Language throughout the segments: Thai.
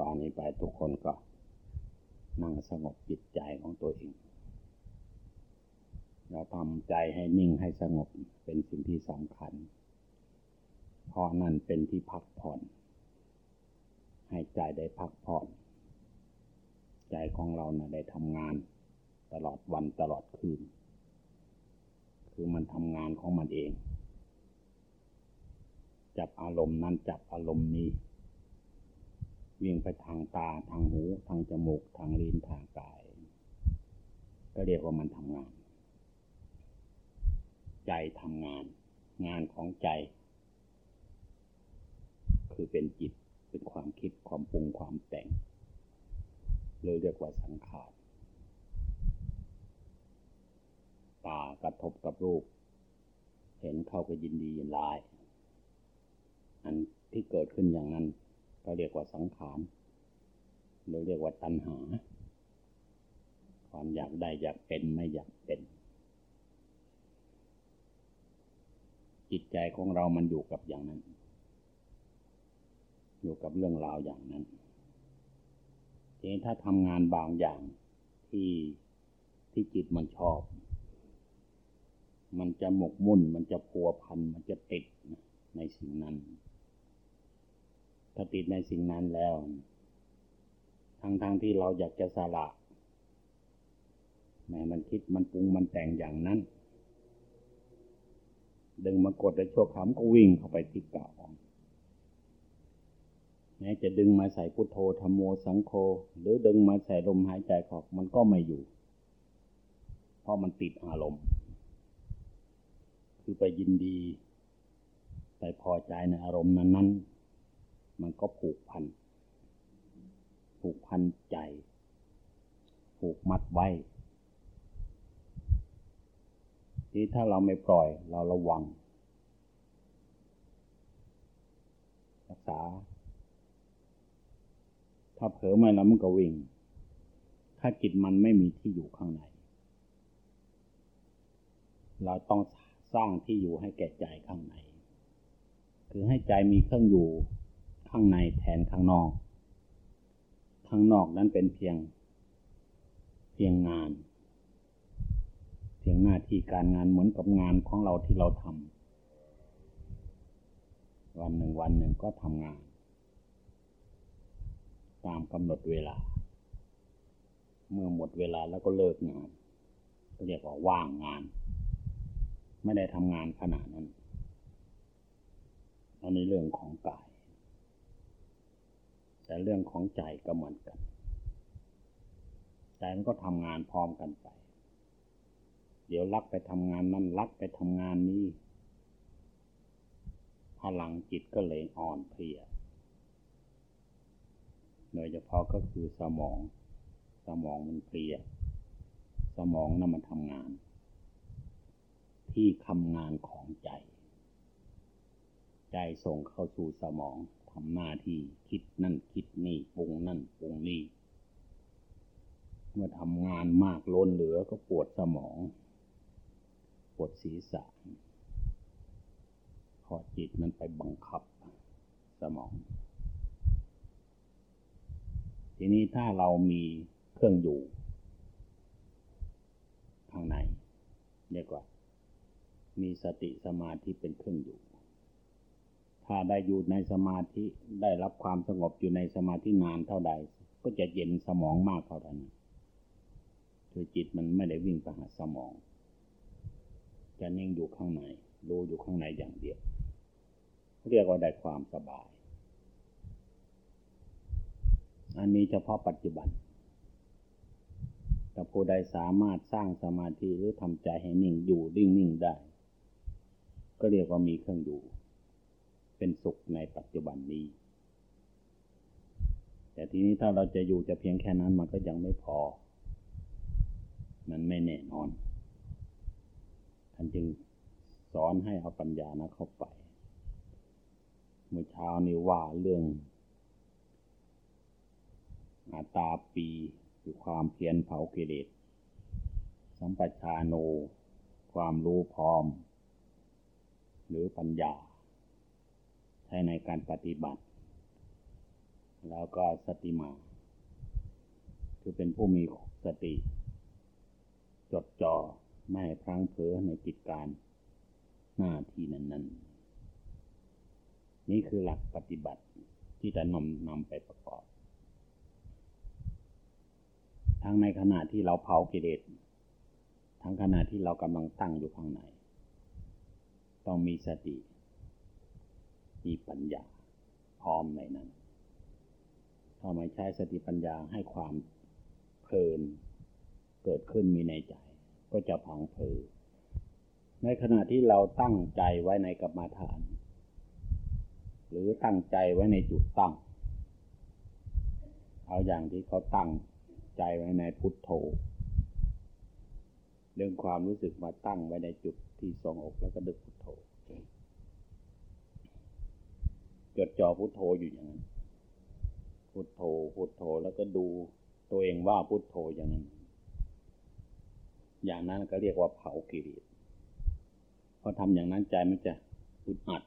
ตอนนี้ไปทุกคนก็นั่งสงบจิตใจของตัวเอง เราทำใจให้นิ่งให้สงบเป็นสิ่งที่สำคัญ เพราะนั่นเป็นที่พักผ่อน ให้ใจได้พักผ่อน ใจของเรานะ่ะได้ทำงานตลอดวันตลอดคืน คือมันทำงานของมันเอง จับอารมณ์นั้นจับอารมณ์นี้ วิ่งไปทางตาทางหู ทางจมูก ทางลิ้นทางกาย ก็เรียกว่ามันทำงาน ใจทำงาน งานของใจ คือเป็นจิตเป็นความคิดความปรุงความแต่งเลยเรียกว่าสังขารตากระทบกับรูป เห็นเข้าก็ยินดียินร้าย อันที่เกิดขึ้นอย่างนั้น ก็เรียกว่าสังขารหรือเรียกว่าตัณหา ความอยากได้อยากเป็นไม่อยากเป็น จิตใจของเรามันอยู่กับอย่างนั้น อยู่กับเรื่องราวอย่างนั้นทีนี้ถ้าทำงานบางอย่างที่ที่จิตมันชอบ มันจะหมกมุ่น มันจะพัวพัน มันจะติดในสิ่งนั้น ถ้าติดในสิ่งนั้นแล้ว ทั้งๆทที่เราอยากจะสละแม้มันคิดมันปรุงมันแต่งอย่างนั้น ดึงมากดแล้วชั่วคำก็วิ่งเข้าไปที่เก่าแม้จะดึงมาใส่พุทโธธรรมโมสังโฆหรือดึงมาใส่ลมหายใจออกมันก็ไม่อยู่ เพราะมันติดอารมณ์ คือไปยินดี ไปพอใจในอารมณ์นั้นๆ มันก็ผูกพัน ผูกพันใจ ผูกมัดไว้ ที่ถ้าเราไม่ปล่อยเราระวัง รักษา ถ้าเผลอมาแล้วมันก็วิ่ง ถ้าจิตมันไม่มีที่อยู่ข้างใน เราต้องสร้างที่อยู่ให้แก่ใจข้างใน คือให้ใจมีเครื่องอยู่ ข้างในแทนข้างนอก ข้างนอกนั้นเป็นเพียง เพียงงาน เพียงหน้าที่การงานเหมือนกับงานของเราที่เราทำวันหนึ่งวันหนึ่งก็ทำงาน ตามกำหนดเวลา เมื่อหมดเวลาแล้วก็เลิกงานก็เรียกว่าว่างงาน ไม่ได้ทำงานขนาดนั้นอันนี้เรื่องของกาย แต่เรื่องของใจก็เหมือนกัน ใจมันก็ทำงานพร้อมกันไป เดี๋ยวลักไปทำงานนั่นลักไปทำงานนี้ พลังจิตก็เลยอ่อนเพลีย โดยเฉพาะก็คือสมอง สมองมันเพลีย สมองนั่นมันทำงาน ที่ทำงานของใจ ใจส่งเข้าสู่สมอง ทำหน้าที่คิดนั่นคิดนี่ปรุงนั่นปรุงนี่ เมื่อทำงานมากล้นเหลือก็ปวดสมอง ปวดศีรษะพอจิตมันไปบังคับสมอง ทีนี้ถ้าเรามีเครื่องอยู่ ข้างในเรียกว่า มีสติสมาธิเป็นเครื่องอยู่ ถ้าได้อยู่ในสมาธิได้รับความสงบอยู่ในสมาธินานเท่าใด ก็จะเย็นสมองมากเท่านั้นคือจิตมันไม่ได้วิ่งไปหาสมอง จะนิ่งอยู่ข้างในรู้อยู่ข้างในอย่างเดียวเรียกว่าได้ความสบาย อันนี้เฉพาะปัจจุบันแต่ผู้ใดสามารถสร้างสมาธิหรือทำใจให้นิ่งอยู่ดิ่งนิ่งได้ ก็เรียกว่ามีเครื่องอยู่ เป็นสุขในปัจจุบันนี้ แต่ทีนี้ถ้าเราจะอยู่จะเพียงแค่นั้นมันก็ยังไม่พอ มันไม่แน่นอน ท่านจึงสอนให้เอาปัญญานะเข้าไป เมื่อเช้านี้ว่าเรื่องอาตาปีคือความเพียรเผากิเลสสัมปชาโน ความรู้พร้อม หรือปัญญา ใช้ในการปฏิบัติ แล้วก็สติมา คือเป็นผู้มีสติ จดจ่อไม่พลังเผลอในกิจการหน้าที่นั้น ๆ นี่คือหลักปฏิบัติที่จะนำนำไปประกอบ ทั้งในขณะที่เราเผากิเลสทั้งขณะที่เรากำลังตั้งอยู่ข้างใน ต้องมีสติ มีปัญญา พร้อมในนั้นถ้าไม่ใช้สติปัญญาให้ความเพลินเกิดขึ้นมีในใจ ก็จะพังเพลในขณะที่เราตั้งใจไว้ในกรรมาฐาน หรือตั้งใจไว้ในจุดตั้ง เอาอย่างที่เขาตั้งใจไว้ในพุทโธเรื่องความรู้สึกมาตั้งไว้ในจุดที่ทรงอกแล้วก็ดึกพุทโธ จดจ่อพุทโธอยู่อย่างนั้น พุทโธ พุทโธแล้วก็ดูตัวเองว่าพุทโธอย่างนั้น อย่างนั้นก็เรียกว่าเผากิเลสพอทำอย่างนั้นใจมันจะอึดอัด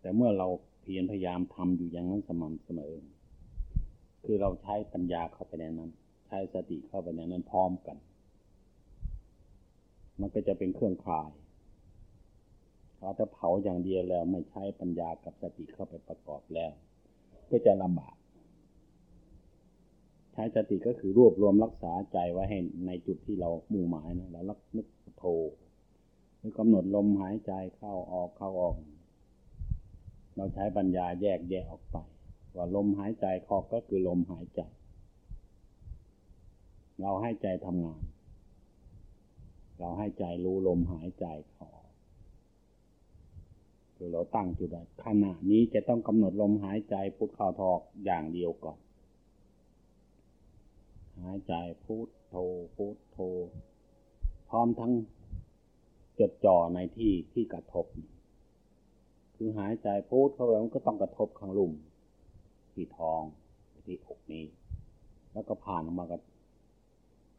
แต่เมื่อเราเพียรพยายามทำอยู่อย่างนั้นสม่ำเสมอ คือเราใช้ปัญญาเข้าไปในนั้น ใช้สติเข้าไปในนั้นพร้อมกัน มันก็จะเป็นเครื่องคลาย เราจะเผาอย่างเดียวแล้วไม่ใช้ปัญญากับสติเข้าไปประกอบแล้วก็จะลำบาก ใช้สติก็คือรวบรวมรักษาใจไว้ให้ในจุดที่เรามุ่งหมายนะแล้วรักนึกโทหรือกำหนดลมหายใจเข้าออกเข้าออก เราใช้ปัญญาแยกแยกออกไป ว่าลมหายใจเข้าก็คือลมหายใจ เราให้ใจทำงาน เราให้ใจรู้ลมหายใจเข้า คือเราตั้งจุดขณะนี้จะต้องกำหนดลมหายใจพุทเข้าทอกอย่างเดียวก่อน หายใจพุทโธพุทโธพร้อมทั้งจดจ่อในที่ที่กระทบ คือหายใจพูดเข้าไปมันก็ต้องกระทบข้างลุ่ม ที่ท้องที่อกนี้ แล้วก็ผ่านออกมาก็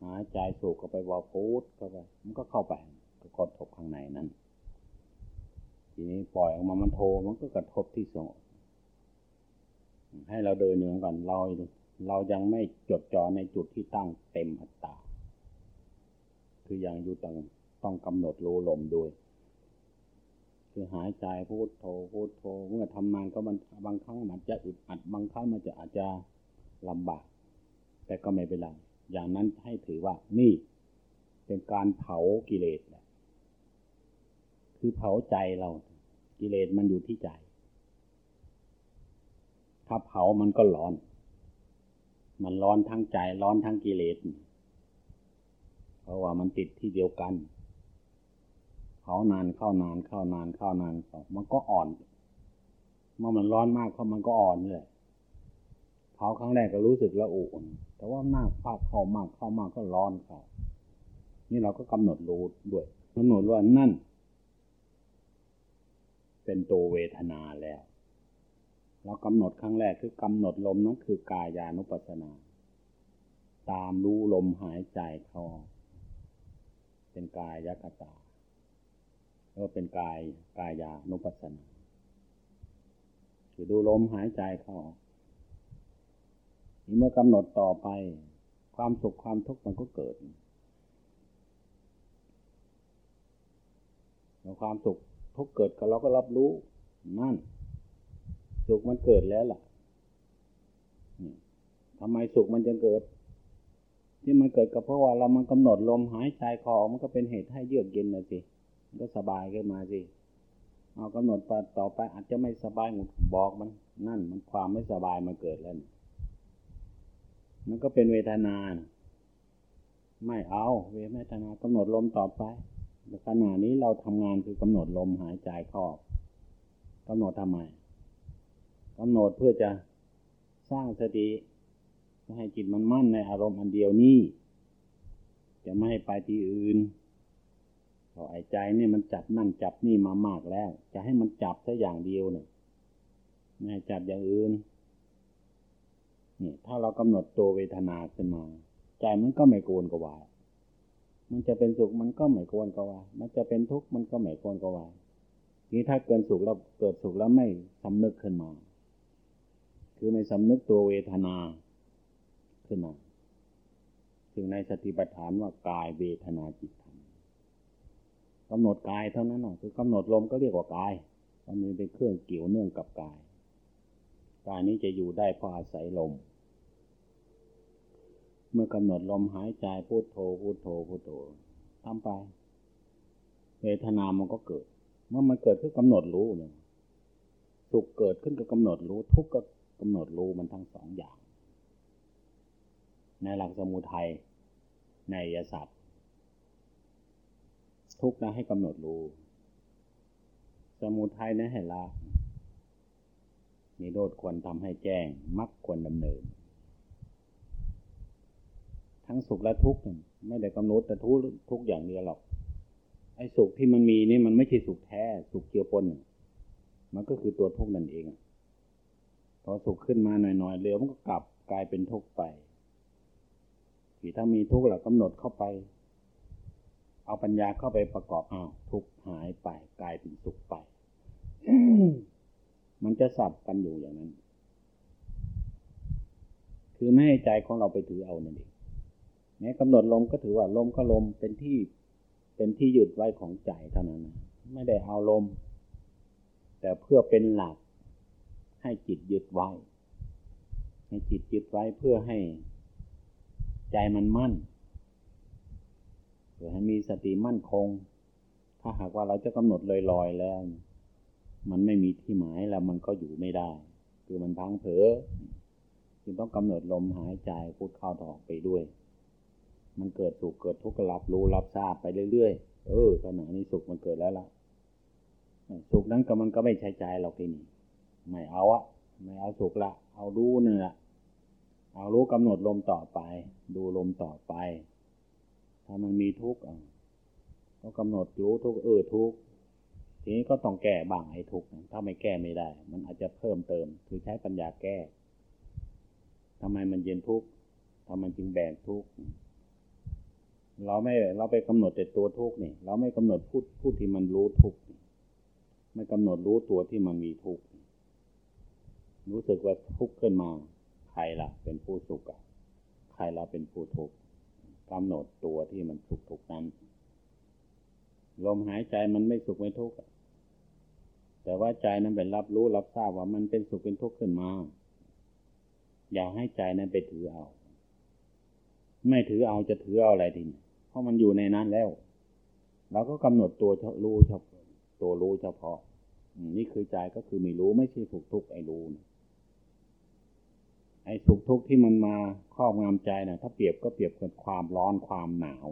หายใจสูบเข้าไปว่าพูดเข้าไปมันก็เข้าไปก็กระทบข้างในนั้น ทีนี้ปล่อยออกมามันโทมันก็กระทบที่สงให้เราเดินเหนือก่อนเราเรายังไม่จดจ่อในจุดที่ตั้งเต็มอัตตา คือยังอยู่ตรงต้องกำหนดรู้ลมด้วย คือหายใจพูดโทพูดโทเมื่อทำงานก็มันบางครั้งมันจะอึดอัดบางครั้งมันจะอาจจะลำบาก แต่ก็ไม่เป็นไรอย่างนั้นให้ถือว่านี่เป็นการเผากิเลสแหละคือเผาใจเรา กิเลสมันอยู่ที่ใจ ถ้าเผามันก็ร้อน มันร้อนทั้งใจร้อนทั้งกิเลส เพราะว่ามันติดที่เดียวกัน เผานานเข้านานเข้านานเข้านานเข้ามันก็อ่อน เมื่อมันร้อนมากเข้ามันก็อ่อนเลยเผาครั้งแรกก็รู้สึกละอุ่นแต่ว่าหน้าภาคเข้ามากเข้ามากก็ร้อนเข้านี่เราก็กำหนดรู้ด้วยกำหนดว่านั่น เป็นตัวเวทนาแล้ว เรากำหนดครั้งแรกคือกำหนดลมนั้นคือกายานุปัสสนา ตามรู้ลมหายใจเข้าเป็นกายยักตาก็เป็นกายกายานุปัสสนา คือดูลมหายใจเข้านี่เมื่อกำหนดต่อไป ความสุขความทุกข์มันก็เกิดแล้วความสุข ทุกข์เกิดก็เราก็รับรู้นั่นสุขมันเกิดแล้วล่ะทำไมสุขมันจะเกิด ที่มันเกิดก็เพราะว่าเรามันกำหนดลมหายใจคอมันก็เป็นเหตุให้เยือกเย็นนะสิก็สบายขึ้นมาสิเอากำหนดไปต่อไปอาจจะไม่สบายหมดบอกมัน นั่น มันความไม่สบายมาเกิดแล้วมันก็เป็นเวทนาไม่เอา เวทนากำหนดลมต่อไป ขณะนี้เราทำงานคือกำหนดลมหายใจเข้ากำหนดทำไมกำหนดเพื่อจะสร้างสติให้จิตมันมั่นในอารมณ์อันเดียวนี้จะไม่ให้ไปที่อื่นพอไอ้ใจนี่มันจับนั่นจับนี่มามากแล้ว จะให้มันจับแค่อย่างเดียวเนี่ยไม่ให้จับอย่างอื่นนี่ถ้าเรากำหนดตัวเวทนาขึ้นมา ใจมันก็ไม่โกนกวาย มันจะเป็นสุขมันก็ไม่โกนกวายมันจะเป็นทุกข์มันก็ไม่โกนกวายนี่ถ้าเกินสุขแล้วเกิดสุขแล้วไม่สำนึกขึ้นมา คือไม่สำนึกตัวเวทนาขึ้นมาถึงในสติปัฏฐานว่ากายเวทนาจิตธรรมกำหนดกายเท่านั้นหนอคือกำหนดลมก็เรียกว่ากายมันมีเป็นเครื่องเกี่ยวเนื่องกับกายกายนี้จะอยู่ได้เพราะอาศัยลม เมื่อกำหนดลมหายใจพูดโทพูดโทพูดโททำไป เวทนามันก็เกิด เมื่อมันเกิดขึ้นกำหนดรู้เนี่ยสุขเกิดขึ้นก็กำหนดรู้ ทุกข์ก็กำหนดรู้มันทั้งสองอย่าง ในหลักสมุทัยในยศัตร์ทุกข์นะให้กำหนดรู้ สมุทัยนะให้ละมีโทษควรทำให้แจ้งมักควรดำเนิน ทั้งสุขและทุกข์ไม่ได้กำหนดแต่ทุกทุกอย่างเดียวหรอกไอ้สุขที่มันมีนี่มันไม่ใช่สุขแท้ สุขเกี่ยวปนมันก็คือตัวทุกข์นั่นเองพอสุขขึ้นมาหน่อยๆเร็วมันก็กลับกลายเป็นทุกข์ไปที่ถ้ามีทุกข์เรากำหนดเข้าไป เอาปัญญาเข้าไปประกอบอ้าวทุกข์หายไป กลายเป็นสุขไป มันจะสับกันอยู่อย่างนั้น คือไม่ให้ใจของเราไปถือเอานั่นเอง แม้กำหนดลมก็ถือว่าลมก็ลมเป็นที่เป็นที่หยุดไว้ของใจเท่านั้นไม่ได้เอาลม แต่เพื่อเป็นหลักให้จิตยึดไว้ ให้จิตยึดไว้เพื่อให้ใจมันมั่นเพื่อให้มีสติมั่นคง ถ้าหากว่าเราจะกำหนดลอยๆแล้ว มันไม่มีที่หมายแล้วมันก็อยู่ไม่ได้ คือมันพังเผลอจึงต้องกำหนดลมหายใจพูดเข้าออกไปด้วย มันเกิดสุขเกิดทุกข์ก็รับรู้รับทราบไปเรื่อยๆ เออขณะนี้สุขมันเกิดแล้วล่ะ สุขนั้นก็มันก็ไม่ใช่ใจเราทีนี้ไม่เอาอะไม่เอาสุขละ เอารู้นี่แหละเอารู้กำหนดลมต่อไป ดูลมต่อไป ถ้ามันมีทุกข์ก็กำหนดรู้ทุกเออทุกทีนี้ก็ต้องแก้บ้างไอ้ทุกข์ถ้าไม่แก้ไม่ได้ มันอาจจะเพิ่มเติม คือใช้ปัญญาแก้ทำไมมันเย็นทุกข์ทำไมจึงแบกทุกข์ เราไม่เราไปกำหนดแต่ตัวทุกข์นี่ เราไม่กำหนดพูดพูดที่มันรู้ทุกข์ไม่กำหนดรู้ตัวที่มันมีทุกข์รู้สึกว่าทุกข์ขึ้นมาใครละเป็นผู้สุขใครละเป็นผู้ทุกข์กำหนดตัวที่มันสุขทุกนั้นลมหายใจมันไม่สุขไม่ทุกข์แต่ว่าใจนั้นเป็นรับรู้รับทราบว่ามันเป็นสุขเป็นทุกข์ขึ้นมา อย่าให้ใจนั้นไปถือเอา ไม่ถือเอาจะถือเอาอะไรทีนี้ ราะมันอยู่ในนั้นแล้วเราก็กำหนดตัวรู้เฉพาะตัวรู้เฉพาะนี่คือใจก็คือม่รู้ไม่ใช่สุขทุกข์ไอ้รู้นะไอ้สุขทุกข์ที่มันมาครอบงำใจนะถ้าเปรียบก็เปรียบกับความร้อนความหนาว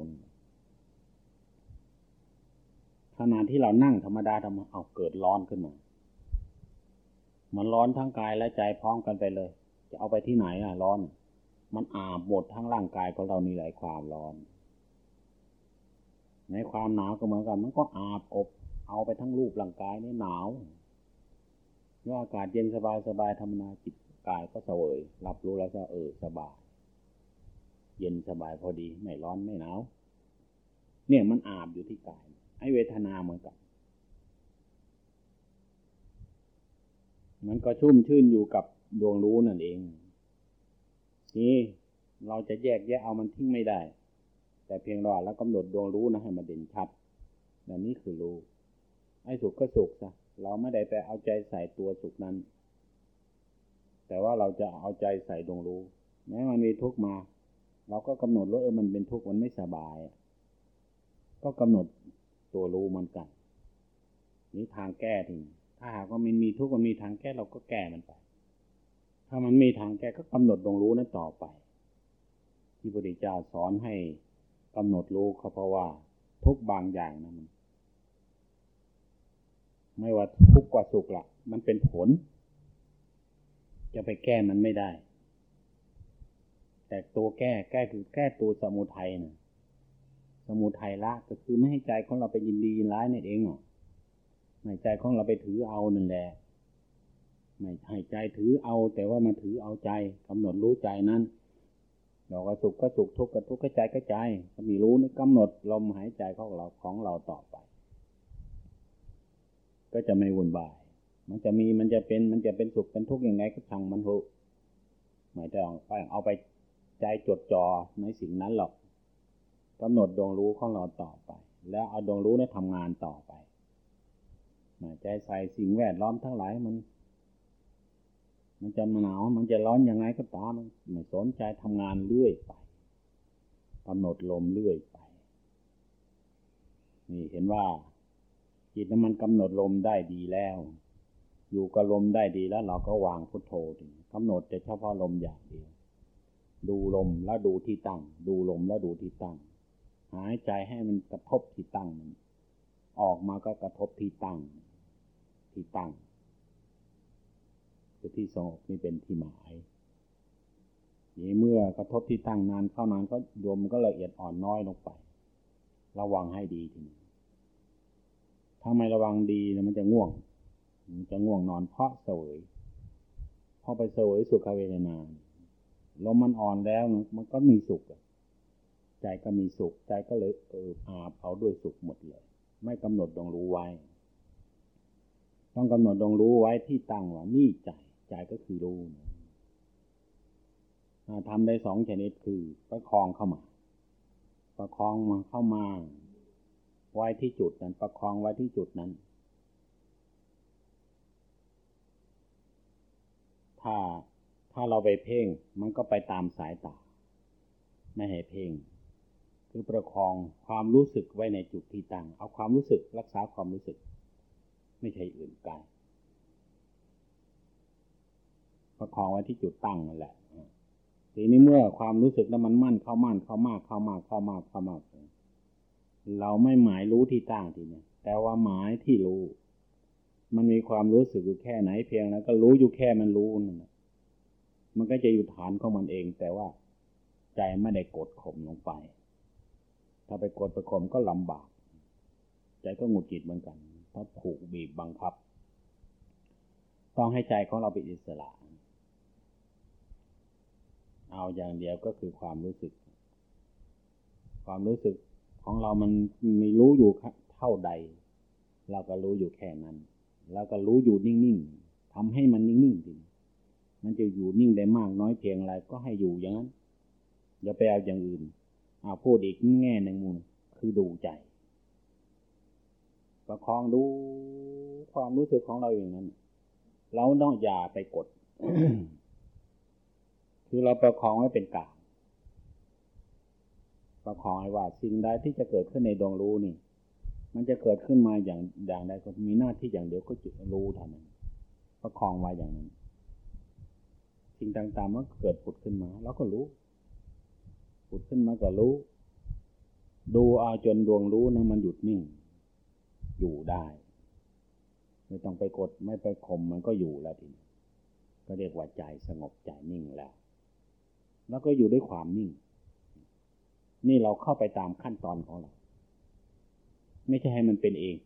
ขณะที่เรานั่งธรรมดาทำเอาเกิดร้อนขึ้นมา มันร้อนทั้งกายและใจพร้อมกันไปเลย จะเอาไปที่ไหนอะ ร้อน มันอาบหมดทั้งร่างกายของเรานี่หลายความร้อน ในความหนาวก็เหมือนกัน มันก็อาบอบ เอาไปทั้งรูปร่างกายในหนาวเมื่ออากาศเย็นสบายสบายธรรมนาจิตกายก็เสวยรับรู้แล้วก็เออสบาย เย็นสบายพอดีไม่ร้อนไม่หนาวเนี่ยมันอาบอยู่ที่กายไอ้เวทนาเหมือนกันมันก็ชุ่มชื่นอยู่กับดวงรู้นั่นเองนี่เราจะแยกแยะเอามันทิ้งไม่ได้ แต่เพียงรอแล้วกำหนดดวงรู้นะให้มันเด่นชัดนั่นนี่คือรู้ ไอ้สุขก็สุขซะเราไม่ได้ไปเอาใจใส่ตัวสุขนั้น แต่ว่าเราจะเอาใจใส่ดวงรู้ แม้มันมีทุกข์มา เราก็กำหนดว่าเออมันเป็นทุกข์มันไม่สบาย ก็กำหนดตัวรู้มันกัน นี่ทางแก้ทีถ้าหากว่ามันมีทุกข์มันมีทางแก้เราก็แก้มันไป ถ้ามันมีทางแก้ก็กำหนดดวงรู้นั้นต่อไป ที่พระพุทธเจ้าสอนให้ กำหนดรู้เขาเพราะว่า ทุกบางอย่างนะมัน ไม่ว่าทุกกว่าสุขละมันเป็นผล จะไปแก้มันไม่ได้ แต่ตัวแก้แก้คือแก้ตัวสมุทัยนะสมุทัยละก็คือไม่ให้ใจของเราไปยินดียินร้ายนั่นเองอะไม่ใจของเราไปถือเอานั่นแหละไม่ให้ใจถือเอา แต่ว่ามาถือเอาใจกำหนดรู้ใจนั้น เราก็สุขก็สุขทุกข์ก็ทุกข์ก็ใจก็ใจก็มีรู้นี่กำหนดลมหายใจของเราของเราต่อไป ก็จะไม่วุ่นวาย มันจะมีมันจะเป็นมันจะเป็นสุขเป็นทุกข์ยังไงก็ช่างมันเถอะไม่ต้องไปเอาไปใจจดจ่อในสิ่งนั้นหรอกกำหนดดวงรู้ของเราต่อไป แล้วเอาดวงรู้นั้นทำงานต่อไปใจใส่สิ่งแวดล้อมทั้งหลายมัน มันจะหนาวมันจะร้อนยังไงก็ตามมันไม่สนใจทำงานเรื่อยไปกำหนดลมเรื่อยไป นี่เห็นว่า จิตนั้นมันกำหนดลมได้ดีแล้ว อยู่กับลมได้ดีแล้ว เราก็วางพุทโธถึงกำหนดแต่เฉพาะลมอย่างเดียวดูลมแล้วดูที่ตั้ง ดูลมแล้วดูที่ตั้ง หายใจให้มันกระทบที่ตั้งมันออกมาก็กระทบที่ตั้ง ที่ตั้ง คือที่สงบนี่เป็นที่หมายนี่เมื่อกระทบที่ตั้งนานเข้านานก็รวมก็ละเอียดอ่อนน้อยลงไป ระวังให้ดีทีนี้ถ้าไม่ระวังดีมันจะง่วง มันจะง่วงนอนเพราะเสวยเพอไปเสวยสุขเวทนาลมมันอ่อนแล้วมันก็มีสุขใจก็มีสุข ใจก็เลยเอออาบเอาด้วยสุขหมดเลย ไม่กำหนดดวงรู้ไว้ ต้องกำหนดดวงรู้ไว้ที่ตั้งว่านี่ใจ ใจก็คือรู้ทำได้สองชนิดคือประคองเข้ามา ประคองมาเข้ามา ไว้ที่จุดนั้น ประคองไว้ที่จุดนั้น ถ้าถ้าเราไปเพ่งมันก็ไปตามสายตา ไม่ให้เพ่งคือประคองความรู้สึกไว้ในจุดที่ตั้งเอาความรู้สึกรักษาความรู้สึก ไม่ใช่อื่นไกล ประคองไว้ที่จุดตั้งนั่นแหละทีนี้เมื่อความรู้สึกนั้นมันมั่นเข้ามั่นเข้ามากเข้ามากเข้ามากเข้ามากเราไม่หมายรู้ที่ตั้งทีนี้แต่ว่าหมายที่รู้ มันมีความรู้สึกอยู่แค่ไหนเพียงแล้ว ก็รู้อยู่แค่มันรู้นั่นะมันก็จะอยู่ฐานของมันเอง แต่ว่าใจไม่ได้กดข่มลงไป ถ้าไปกดไปข่มก็ลำบาก ใจก็หงุดหงิดเหมือนกันเพราะผูกบีบบังคับ ต้องให้ใจของเราเป็นอิสระ เอาอย่างเดียวก็คือความรู้สึก ความรู้สึกของเรามันมีรู้อยู่เท่าใด เราก็รู้อยู่แค่นั้น แล้วก็รู้อยู่นิ่งๆทำให้มันนิ่งๆทีมันจะอยู่นิ่งได้มากน้อยเพียงไรก็ให้อยู่อย่างนั้นอย่าไปเอาอย่างอื่นเอาพูดอีกแง่หนึ่งมุมคือดูใจ ประคองดูความรู้สึกของเราอย่างนั้น เราต้องอย่าไปกด คือเราประคองไว้เป็นกลางประคองให้ว่าสิ่งใดที่จะเกิดขึ้นในดวงรู้นี่ มันจะเกิดขึ้นมาอย่างอย่างใดก็มีหน้าที่อย่างเดียวก็จุดรู้เท่านั้นประคองไว้อย่างนั้นสิ่งต่างๆมันเกิดผุดขึ้นมาเราก็รู้ผุดขึ้นมาก็รู้ ดูเอาจนดวงรู้นะมันหยุดนิ่ง อยู่ได้ไม่ต้องไปกดไม่ไปข่มมันก็อยู่แล้วทีนี้ก็เรียกว่าใจสงบใจนิ่งแล้ว แล้วก็อยู่ด้วยความนิ่ง นี่เราเข้าไปตามขั้นตอนของเรา ไม่ใช่ให้มันเป็นเอง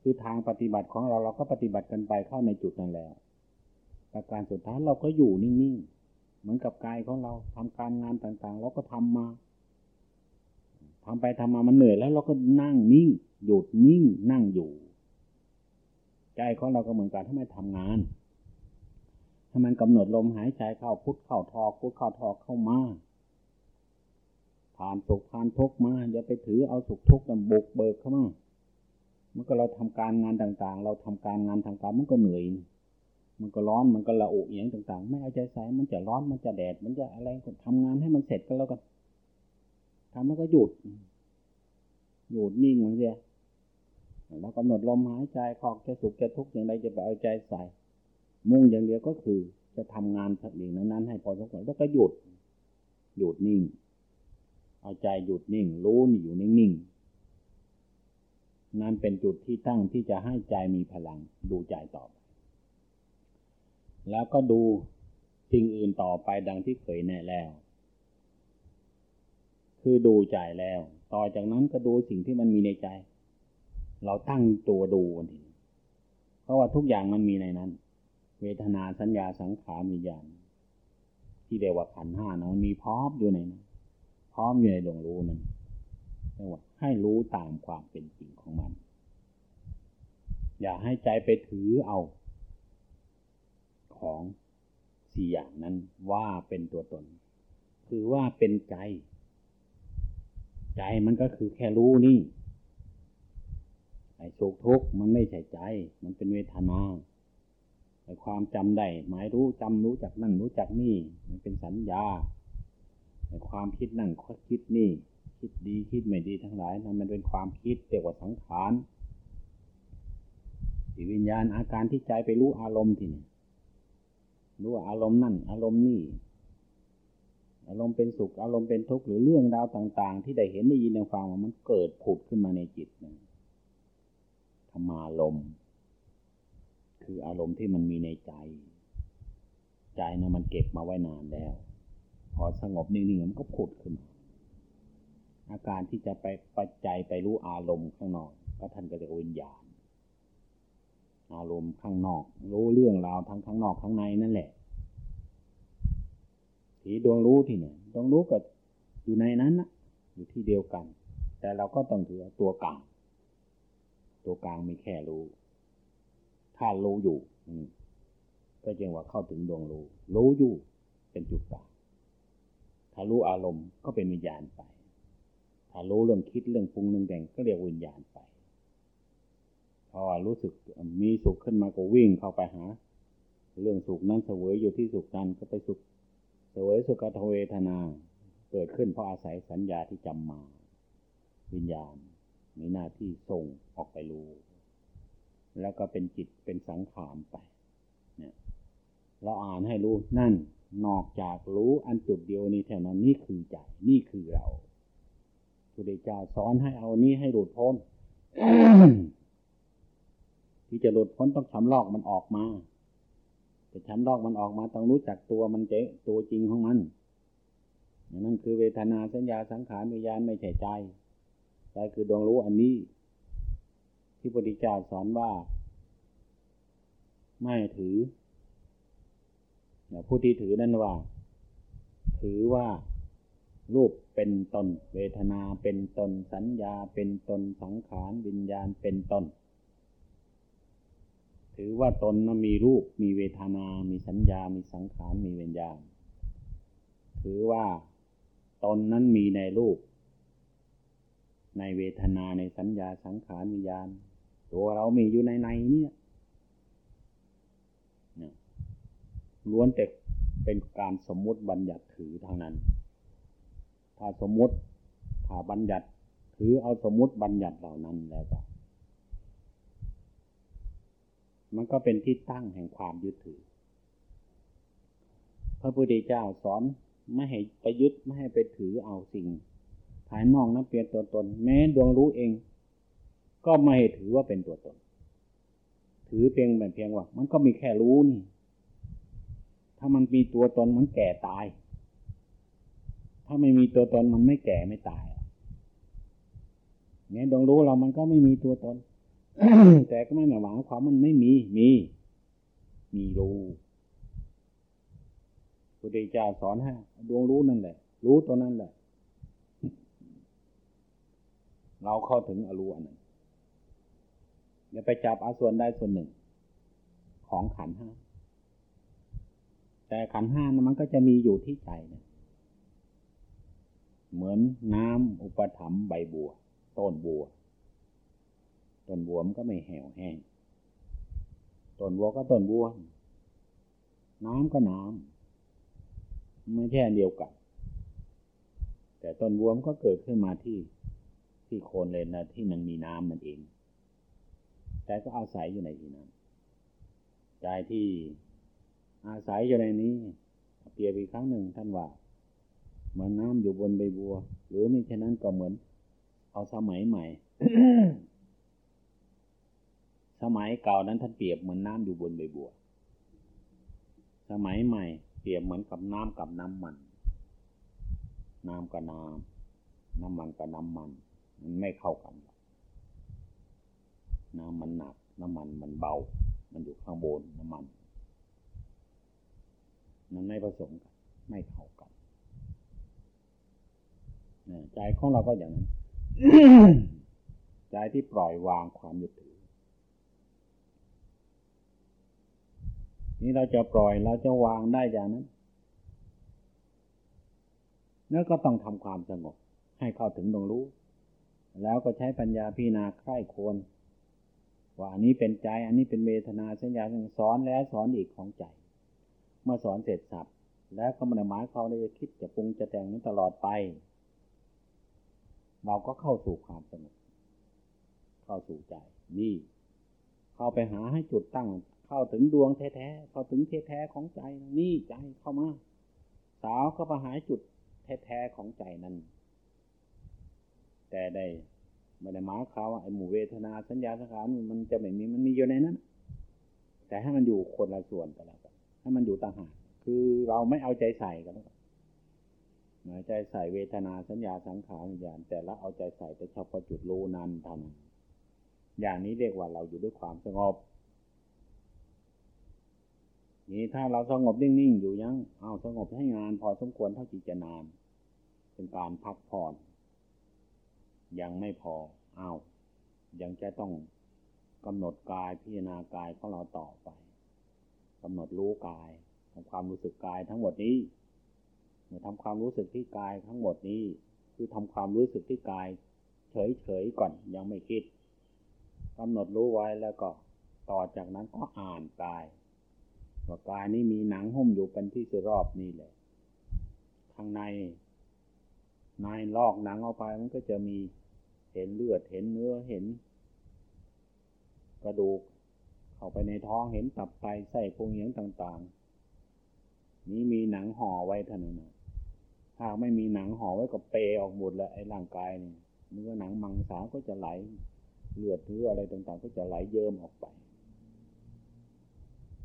คือทางปฏิบัติของเราเราก็ปฏิบัติกันไปเข้าในจุดนั้นแล้วประการสุดท้ายเราก็อยู่นิ่งๆ เหมือนกับกายของเราทำการงานต่างๆ เราก็ทำมาทำไปทำมามันเหนื่อยแล้ว เราก็นั่งนิ่ง หยุดนิ่ง นั่งอยู่ ใจของเราก็เหมือนกันถ้าไม่ทำงาน ถ้ามันกำหนดลมหายใจเข้าพุทเข้าทอพุทเข้าทอเข้ามาผ่านสุขผ่านทุกมาอย่าไปถือเอาสุขทุกข์บุกเบิกเข้ามาเมื่อเราทำการงานต่าง ๆ เราทำการงานทางการมันก็เหนื่อย มันก็ร้อนมันก็ละอุอย่างต่าง ๆ ไม่เอาใจใส่มันจะร้อนมันจะแดด มันจะอะไรก็ทำงานให้มันเสร็จก็แล้วกันทำแล้วก็หยุดหยุดนิ่งมันเสียแล้วกำหนดลมหายใจคอกจะสุขจะทุกข์อย่างไรจะไปเอาใจใส่ มุ่งอย่างเดียวก็คือจะทำงานสักอย่งนั้นให้พอสมควรแล้วก็หยุด หยุดนิ่ง เอาใจหยุดนิ่ง รู้นี่อยู่นิ่งๆนั่นเป็นจุดที่ตั้งที่จะให้ใจมีพลัง ดูใจต่อแล้วก็ดูสิ่งอื่นต่อไปดังที่เคยแน่แล้ว คือดูใจแล้ว ต่อจากนั้นก็ดูสิ่งที่มันมีในใจ เราตั้งตัวดูกันทีเพราะว่าทุกอย่างมันมีในนั้น เวทนาสัญญาสังขารมีอย่างที่เรียกว่าขันห้านะมันมีพร้อมอยู่ในนั้นพร้อมอยู่ในดวงรู้นั้นเรียกว่าให้รู้ตามความเป็นจริงของมัน อย่าให้ใจไปถือเอา ของสี่อย่างนั้นว่าเป็นตัวตน คือว่าเป็นใจ ใจมันก็คือแค่รู้นี่ไอ้สุขทุกข์มันไม่ใช่ใจ มันเป็นเวทนา ความจำได้หมายรู้จำรู้จักนั่นรู้จักนี่ มันเป็นสัญญาไอ้ความคิดนั่นคิดนี่ คิดดีคิดไม่ดีทั้งหลายนั้นมันเป็นความคิดเรียกว่าสังขารสิวิญญาณอาการที่ใจไปรู้อารมณ์ที่นี่รู้อารมณ์นั่น อารมณ์นี่ อารมณ์เป็นสุขอารมณ์เป็นทุกข์หรือเรื่องราวต่าง ๆ ที่ได้เห็นได้ยินได้ฟังมันเกิดผุดขึ้นมาในจิตนะธรรมารมณ์ คืออารมณ์ที่มันมีในใจ ใจนะมันเก็บมาไว้นานแล้ว พอสงบนิ่งๆมันก็ผุดขึ้นมาอาการที่จะไปปัจจัยไปรู้อารมณ์ข้างนอกก็ท่านก็เรียกวิญญาณ อารมณ์ข้างนอก รู้เรื่องราวทั้งข้างนอกข้างในนั่นแหละทีดวงรู้ที่เนี่ยดวงรู้ก็อยู่ในนั้นนะอยู่ที่เดียวกัน แต่เราก็ต้องถือตัวกลาง ตัวกลางมีแค่รู้ ถ้ารู้อยู่ก็จึงว่าเข้าถึงดวงรู้ รู้อยู่เป็นจุดกลางถ้ารู้อารมณ์ก็เป็นวิญญาณไป ถ้ารู้เรื่องคิดเรื่องปรุงเรื่องแต่งก็เรียกวิญญาณไปพราว่ารู้สึกมีสุขขึ้นมาก็วิ่งเข้าไปหา เรื่องสุขนั้นเสวยอยู่ที่สุขนั้นก็ไปสุขสวยสุขเวทนา เกิดขึ้นเพราะอาศัยสัญญาที่จำมา วิญญาณมีหน้าที่ส่งออกไปรู้ แล้วก็เป็นจิตเป็นสังขารไปเนี่ยเราอ่านให้รู้นั่นนอกจากรู้อันจุดเดียวนี้แถวนั้นนี่คือใจนี่คือเราพระเจ้าสอนให้เอานี้ให้หลุดพ้นที่จะหลุดพ้นต้องชำลอกมันออกมาแต่ชั้นลอกมันออกมาต้องรู้จักตัวมันเจ๊ตัวจริงของมันนั่นคือเวทนาสัญญาสังขารวิญญาณไม่ใช่ใจใจคือดวงรู้อันนี้ ที่พระพุทธเจ้าสอนว่า ไม่ถือผู้ที่ถือนั่นว่า ถือว่ารูปเป็นตน เวทนาเป็นตน สัญญาเป็นตนสังขารวิญญาณเป็นตน ถือว่าตนนั้นมีรูปมีเวทนา มีสัญญา มีสังขารมีวิญญาณ ถือว่าตนนั้นมีในรูป ในเวทนาในสัญญาสังขารวิญญาณ ตัวเรามีอยู่ในในนี้ล้วนแต่เป็นการสมมุติบัญญัติถือทางนั้น ถ้าสมมุติถ้าบัญญัติถือเอาสมมุติบัญญัติเหล่านั้นแล้วก็ มันก็เป็นที่ตั้งแห่งความยึดถือ พระพุทธเจ้าสอนไม่ให้ไปยึดไม่ให้ไปถือเอาสิ่งภายนอกนั้นเปลี่ยนตัวตน แม้ดวงรู้เอง ก็ไม่ให้ถือว่าเป็นตัวตน ถือเพียงแบบเพียงว่า มันก็มีแค่รู้นี่ ถ้ามันมีตัวตนมันแก่ตาย ถ้าไม่มีตัวตนมันไม่แก่ไม่ตายเนี่ยดวงรู้เรามันก็ไม่มีตัวตน แต่ก็ไม่หมายหวังความมันไม่มี มี มีรู้พุทธเจ้าสอนให้ดวงรู้นั่นแหละ รู้ตัวนั้นแหละ เราเข้าถึงอรู้อันนั้น อย่าไปจับอาส่วนใดส่วนหนึ่ง ของขันห้า แต่ขันห้านะมันก็จะมีอยู่ที่ใจนะเหมือนน้ำอุปถัมภ์ใบบัว ต้นบัว ต้นบัวมันก็ไม่แห้วแห้ง ต้นบัวก็ต้นบัว น้ำก็น้ำไม่ใช่เดียวกัน แต่ต้นบัวมันก็เกิดขึ้นมาที่ที่โคนเลยนะที่มันมีน้ำมันเอง แต่ก็อาศัยอยู่ในที่นั้นใจที่อาศัยอยู่ในนี้เปรียบอีกครั้งหนึ่งท่านว่าเหมือนน้ำอยู่บนใบบัว หรือไม่เช่นนั้นก็เหมือน เอาสมัยใหม่ สมัยเก่านั้นท่านเปรียบเหมือนน้ำอยู่บนใบบัว สมัยใหม่ เปรียบเหมือนกับน้ำกับน้ำมัน น้ำกับน้ำน้ำมันกับน้ำมัน มันไม่เข้ากัน น้ำมันหนัก น้ำมันมันเบา มันอยู่ข้างบนน้ำมัน มันไม่ผสมกัน ไม่เข้ากันใจของเราก็อย่างนั้น ใจที่ปล่อยวางความยึดถือ นี่เราจะปล่อยเราจะวางได้อย่างนั้น แล้วก็ต้องทำความสงบให้เข้าถึงตรงรู้ แล้วก็ใช้ปัญญาพิจารณาใคร่ควร ว่าอันนี้เป็นใจ อันนี้เป็นเวทนาสัญญาสอนแล้วสอนอีกของใจ เมื่อสอนเสร็จสับแล้วก็มันหมายเขาจะคิดจะปรุงจะแต่งนั้นตลอดไป เราก็เข้าสู่ความสงบเข้าสู่ใจ นี่ เข้าไปหาให้จุดตั้ง เข้าถึงดวงแท้ๆเข้าถึงแท้ๆของใจนี่ใจเข้ามาสาวเข้าไปหาจุดแท้ๆของใจนั้นแต่ได้ ไม่ได้หมายเขาไอ้หมู่เวทนาสัญญาสังขารมันจะไม่มีมันมีอยู่ในนั้น แต่ให้มันอยู่คนละส่วนกันแล้วกันให้มันอยู่ต่างหากคือเราไม่เอาใจใส่กันแล้วกันใจใส่เวทนาสัญญาสังขารอย่างแต่ละเอาใจใส่แต่เฉพาะจุดรู้นั้นเท่านั้นอย่างนี้เรียกว่าเราอยู่ด้วยความสงบนี่ถ้าเราสงบนิ่งๆอยู่ยัง เอาสงบให้งานพอสมควรเท่าที่จะนาน เป็นการพักผ่อน ยังไม่พอเอายังจะต้องกำหนดกายพิจารณากายของเราต่อไปกำหนดรู้กายทำความรู้สึกกายทั้งหมดนี้เมื่อทำความรู้สึกที่กายทั้งหมดนี้ คือทำความรู้สึกที่กาย เฉยๆก่อนยังไม่คิดกำหนดรู้ไว้แล้วก็ต่อจากนั้นก็อ่านกายว่ากายนี้มีหนังหุ้มอยู่เป็นที่สุดรอบนี่แหละข้างในในลอกหนังออกไปมันก็จะมี เห็นเลือดเห็นเนื้อเห็น กระดูก เข้าไปในท้องเห็นตับไตไส้พุงเหยียงต่าง ๆ นี้มีหนังห่อไว้เท่านั้นถ้าไม่มีหนังห่อไว้ก็เปออกหมดแล้วไอ้ร่างกายนี่เนื้อหนังมังสาก็จะไหล เลือดหรืออะไรต่างๆ ก็จะไหลเยิ้มออกไป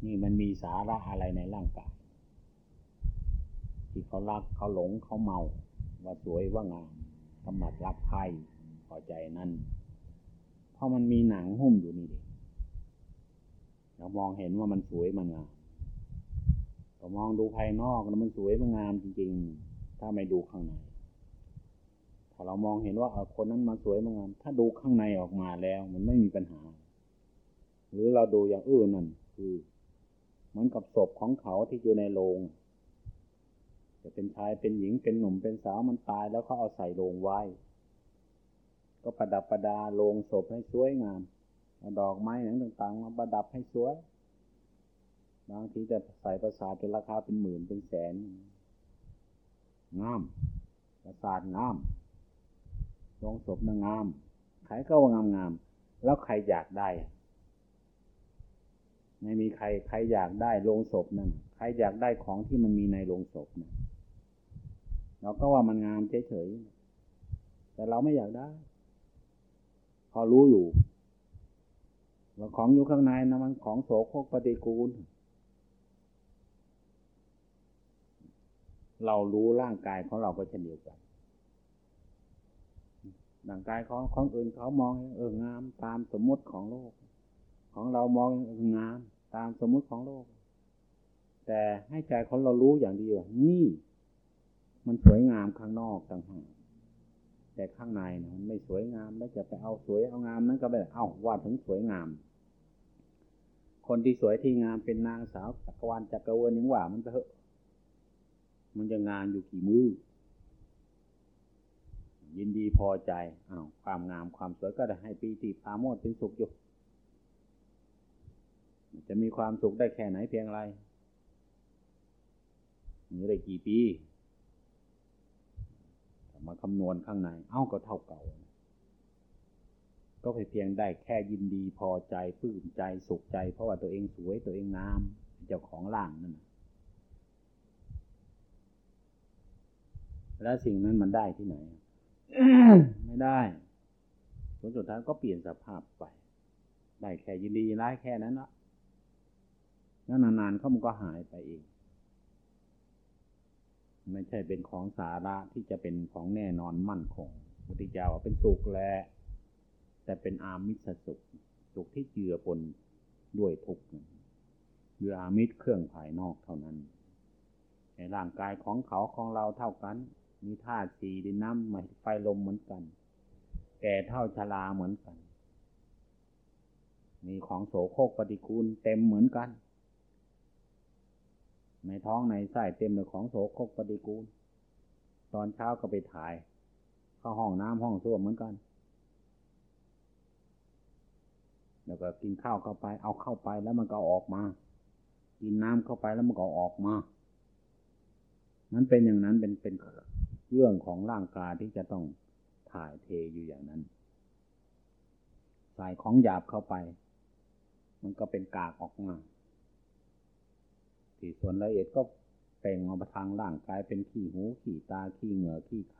นี่มันมีสาระอะไรในร่างกาย ที่เขารักเขาหลงเขาเมา ว่าสวยว่างามกำหนัดรักใคร พอใจนั่นเพราะมันมีหนังหุ้มอยู่นี่ดิเรามองเห็นว่ามันสวยมันงามก็มองดูภายนอกแล้วมันสวยมันงามจริง ๆ ถ้าไม่ดูข้างใน ถ้าเรามองเห็นว่าเออคนนั้นมาสวยมางาม ถ้าดูข้างในออกมาแล้ว มันไม่มีปัญหา หรือเราดูอย่างอื่นนั่นคือเหมือนกับศพของเขาที่อยู่ในโรงจะเป็นชายเป็นหญิงเป็นหนุ่มเป็นสาวมันตายแล้วเขาเอาใส่โรงไว้ ก็ประดับประดาโรงศพให้สวยงามดอกไม้ต่างๆมาประดับให้สวยบางทีจะใส่ประสาทเป็นราคาเป็นหมื่นเป็นแสนงาม ประสาทงามลงศพนางงามใครก็ว่างามงามแล้วใครอยากได้ไม่มีใครใครอยากได้โลงศพนั่นใครอยากได้ของที่มันมีในโลงศพนะเราก็ว่ามันงามเฉยๆแต่เราไม่อยากได้ พอรู้อยู่ว่าของอยู่ข้างในนะมันของโสโครกปฏิกูล เรารู้ร่างกายของเราก็เช่นเดียวกันร่างกายของของอื่นเขามองเอองาม ตามสมมติของโลก ของเรามองงาม ตามสมมติของโลก แต่ให้ใจของเรารู้อย่างเดียวนี่ มันสวยงามข้างนอกต่างหาก แต่ข้างในนะมันไม่สวยงามแล้วจะไปเอาสวยเอางามนั้นก็ไม่เอาว่าถึงสวยงาม คนที่สวยที่งามเป็นนางสาวจักรวาลจักรวาลยังว่ามันเถอะมันจะงานอยู่กี่มือยินดีพอใจอ้าวความงามความสวยก็ได้ให้ปีติปาโมดเป็นสุขอยู่ จะมีความสุขได้แค่ไหนเพียงไรมีได้กี่ปี มาคำนวณข้างใน เอ้าก็เท่าเก่า ก็เพียงได้แค่ยินดีพอใจปลื้มใจสุขใจ เพราะว่าตัวเองสวยตัวเองงาม เจ้าของร่างนั่นแล้วสิ่งนั้นมันได้ที่ไหน ไม่ได้ผลสุดท้ายก็เปลี่ยนสภาพไป ได้แค่ยินดีร้ายแค่นั้นละแล้วนานๆเขามันก็หายไปเอง ไม่ใช่เป็นของสาระที่จะเป็นของแน่นอนมั่นคงพุทธเจ้าเป็นสุขแลแต่เป็นอามิสสุข สุขที่เจือปนด้วยทุกข์หรืออามิสเครื่องภายนอกเท่านั้น ในร่างกายของเขาของเราเท่ากัน มีธาตุสีดินน้ำไม่ไฟลมเหมือนกัน แก่เท่าชราเหมือนกัน มีของโสโครกปฏิกูลเต็มเหมือนกัน ในท้องในไส้เต็มเลยของโสโครกปฏิกูล ตอนเช้าก็ไปถ่าย เข้าห้องน้ำห้องส้วมเหมือนกัน แล้วก็กินข้าวเข้าไป เอาเข้าไปแล้วมันก็ออกมา กินน้ำเข้าไปแล้วมันก็ออกมา นั้นเป็นอย่างนั้นเป็นเป็นเรื่องของร่างกายที่จะต้องถ่ายเทอยู่อย่างนั้น ใส่ของหยาบเข้าไป มันก็เป็นกากออกมา ที่ส่วนละเอียดก็เป่งออกมาทางร่างกายเป็นขี้หูขี้ตาขี้เหงื่อขี้ไค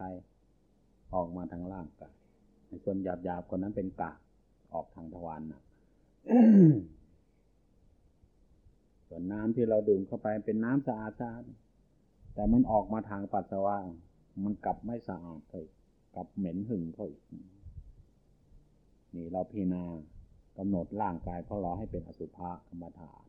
ออกมาทางร่างกายในส่วนหยาบๆคนนั้นเป็นกากออกทางทวารนะส่วนน้ำที่เราดื่มเข้าไปเป็นน้ำสะอาดสะอาดแต่มันออกมาทางปัสสาวะมันกลับไม่สะอาดเลยกลับเหม็นหึงเขาอีกนี่เราพิจารณากำหนดร่างกายเพราะเราให้เป็นอสุภะกรรมฐาน